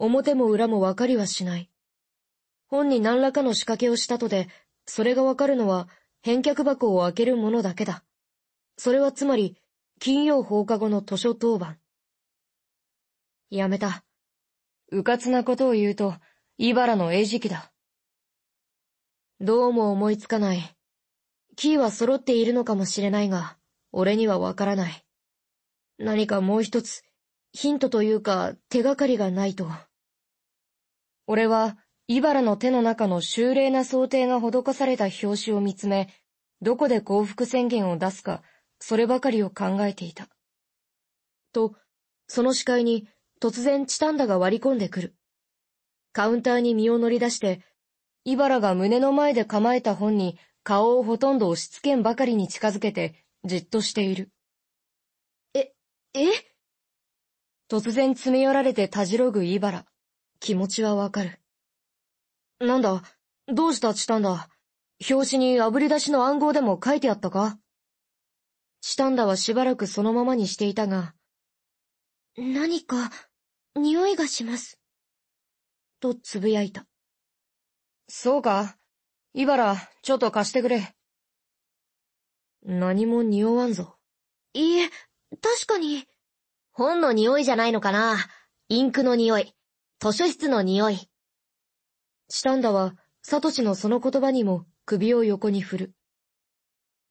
表も裏もわかりはしない。本に何らかの仕掛けをしたとで、それがわかるのは返却箱を開けるものだけだ。それはつまり、金曜放課後の図書当番。やめた。うかつなことを言うと、茨の餌食だ。どうも思いつかない。キーは揃っているのかもしれないが、俺にはわからない。何かもう一つ、ヒントというか手がかりがないと。俺は、茨の手の中の修麗な想定が施された表紙を見つめ、どこで幸福宣言を出すか、そればかりを考えていた。と、その視界に突然チタンダが割り込んでくる。カウンターに身を乗り出して、茨が胸の前で構えた本に顔をほとんど押し付けんばかりに近づけて、じっとしている。え、え？突然詰め寄られてたじろぐ茨。気持ちはわかる。なんだ、どうした？チタンダ。表紙に炙り出しの暗号でも書いてあったか？チタンダはしばらくそのままにしていたが、何か、匂いがします。とつぶやいた。そうか。イバラ、ちょっと貸してくれ。何も匂わんぞ。いいえ、確かに。本の匂いじゃないのかな。インクの匂い。図書室の匂い。チタンダは、サトシのその言葉にも首を横に振る。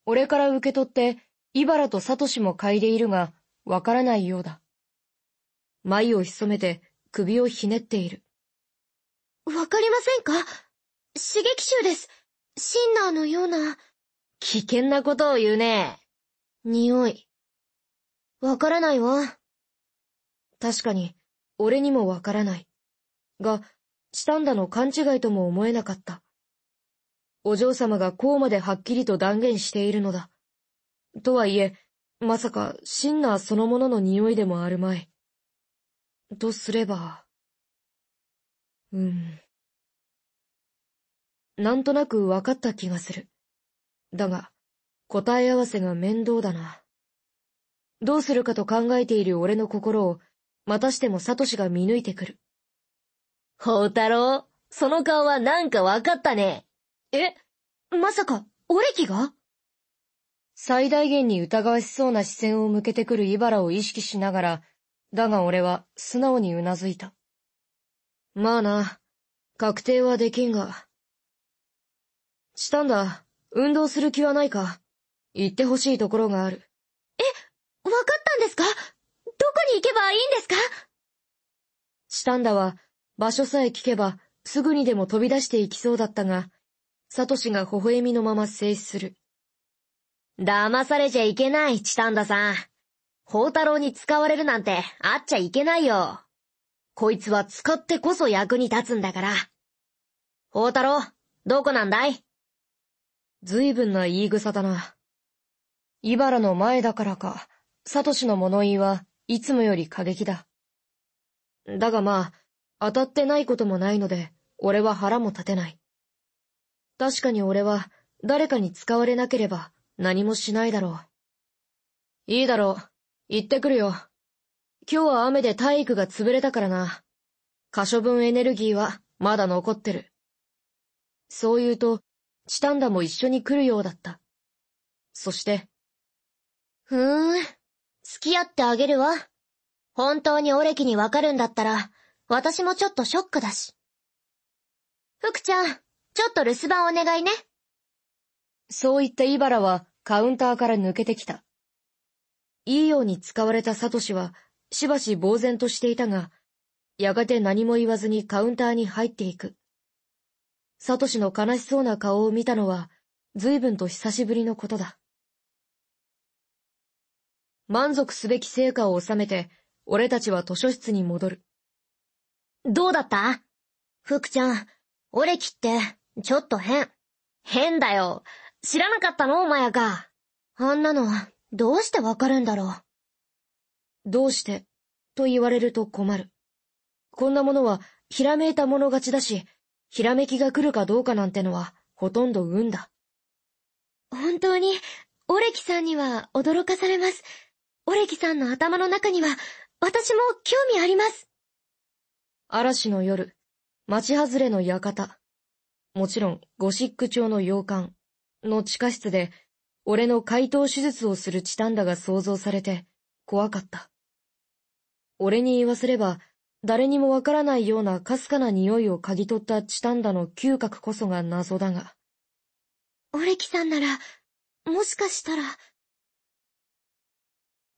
俺から受け取って、イバラとサトシも嗅いでいるが、わからないようだ。眉を潜めて首をひねっている。わかりませんか？刺激臭です。シンナーのような。危険なことを言うね。匂い。わからないわ。確かに、俺にもわからない。が、チタンダの勘違いとも思えなかった。お嬢様がこうまではっきりと断言しているのだ。とはいえ、まさかシンナーそのものの匂いでもあるまい。とすれば、うん。なんとなく分かった気がする。だが、答え合わせが面倒だな。どうするかと考えている俺の心を、またしてもサトシが見抜いてくる。宝太郎、その顔はなんか分かったね。え、まさか、オレキが？最大限に疑わしそうな視線を向けてくるイバラを意識しながら、だが俺は素直に頷いた。まあな、確定はできんが。したんだ、運動する気はないか行ってほしいところがある。え、わかったんですか？どこに行けばいいんですか？したんだは、場所さえ聞けば、すぐにでも飛び出していきそうだったが、サトシが微笑みのまま静止する。騙されちゃいけない、チタンダさん。宝太郎に使われるなんてあっちゃいけないよ。こいつは使ってこそ役に立つんだから。宝太郎、どこなんだい？随分な言い草だな。茨の前だからか、サトシの物言いはいつもより過激だ。だがまあ、当たってないこともないので、俺は腹も立てない。確かに俺は、誰かに使われなければ何もしないだろう。いいだろう。行ってくるよ。今日は雨で体育が潰れたからな。可処分エネルギーはまだ残ってる。そう言うと、チタンダも一緒に来るようだった。そして。ふーん、付き合ってあげるわ。本当にオレキにわかるんだったら、私もちょっとショックだし。福ちゃん、ちょっと留守番お願いね。そう言ったイバラはカウンターから抜けてきた。いいように使われたサトシは、しばし呆然としていたが、やがて何も言わずにカウンターに入っていく。サトシの悲しそうな顔を見たのは、随分と久しぶりのことだ。満足すべき成果を収めて、俺たちは図書室に戻る。どうだった？福ちゃん、オレキって、ちょっと変。変だよ。知らなかったの？お前か。あんなの、どうしてわかるんだろう？どうして、と言われると困る。こんなものは、ひらめいたもの勝ちだし、ひらめきが来るかどうかなんてのは、ほとんど運だ。本当に、オレキさんには驚かされます。オレキさんの頭の中には、私も興味あります。嵐の夜、町外れの館、もちろんゴシック町の洋館の地下室で、俺の解凍手術をするチタンダが想像されて、怖かった。俺に言わせれば、誰にもわからないようなかすかな匂いを嗅ぎ取ったチタンダの嗅覚こそが謎だが。オレキさんなら、もしかしたら。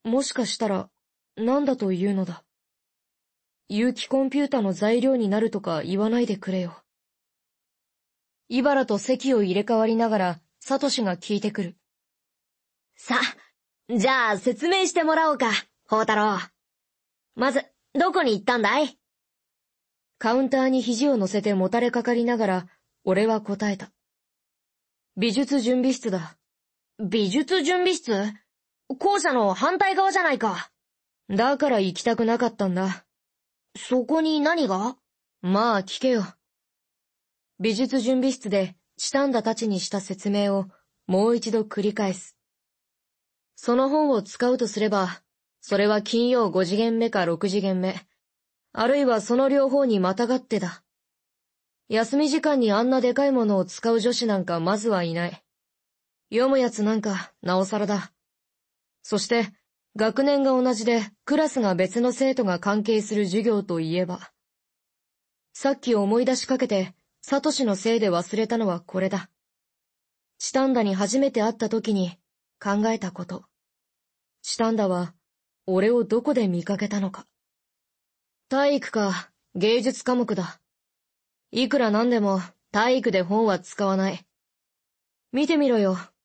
もしかしたら、なんだというのだ。有機コンピュータの材料になるとか言わないでくれよ。イバラと席を入れ替わりながら、サトシが聞いてくる。さ、じゃあ説明してもらおうか、宝太郎。まず、どこに行ったんだい？カウンターに肘を乗せてもたれかかりながら、俺は答えた。美術準備室だ。美術準備室？校舎の反対側じゃないか。だから行きたくなかったんだ。そこに何が？まあ聞けよ。美術準備室でチタンダたちにした説明をもう一度繰り返す。その本を使うとすれば、それは金曜5次元目か6次元目、あるいはその両方にまたがってだ。休み時間にあんなでかいものを使う女子なんかまずはいない。読むやつなんか、なおさらだ。そして、学年が同じで、クラスが別の生徒が関係する授業といえば。さっき思い出しかけて、サトシのせいで忘れたのはこれだ。チタンダに初めて会った時に考えたこと。チタンダは俺をどこで見かけたのか。体育か、芸術科目だ。いくらなんでも体育で本は使わない。見てみろよ、